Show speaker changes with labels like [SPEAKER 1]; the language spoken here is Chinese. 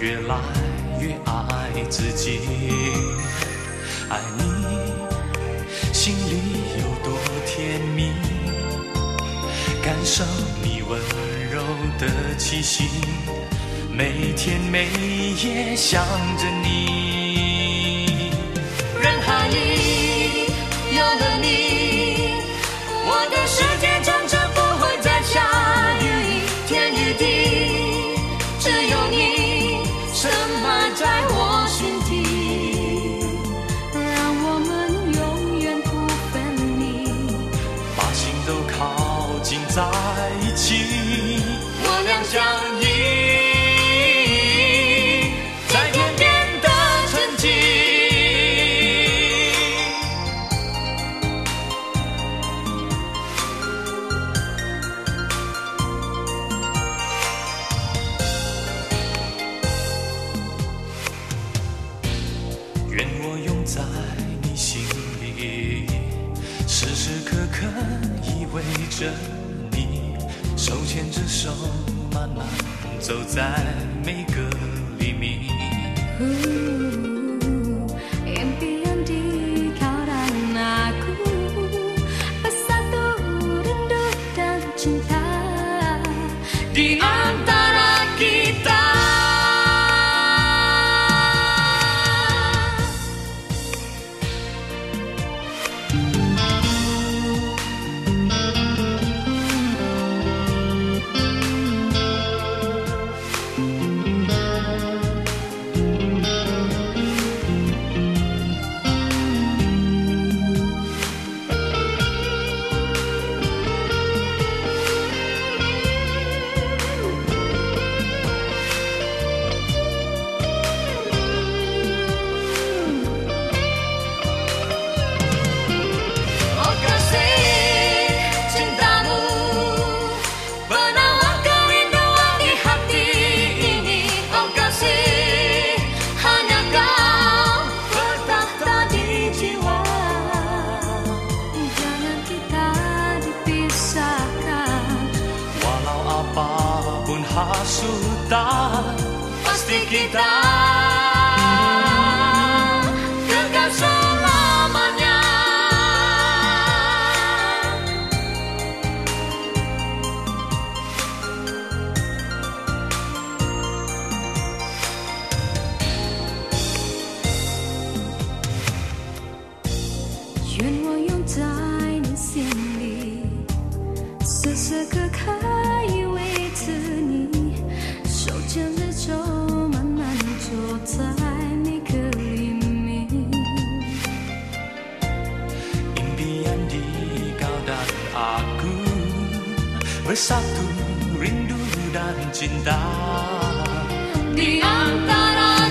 [SPEAKER 1] 越来越爱自己。爱你心里有多甜蜜感受你温柔的气息每天每夜想着你。在一起，
[SPEAKER 2] 我俩相依
[SPEAKER 1] 在天边的晨起。愿我永在你心里，时时刻刻依偎着。手牵着手慢慢走在每个黎明。σου τα
[SPEAKER 2] μαστικητά
[SPEAKER 1] aku bersatu rindu dan cinta
[SPEAKER 2] di antara.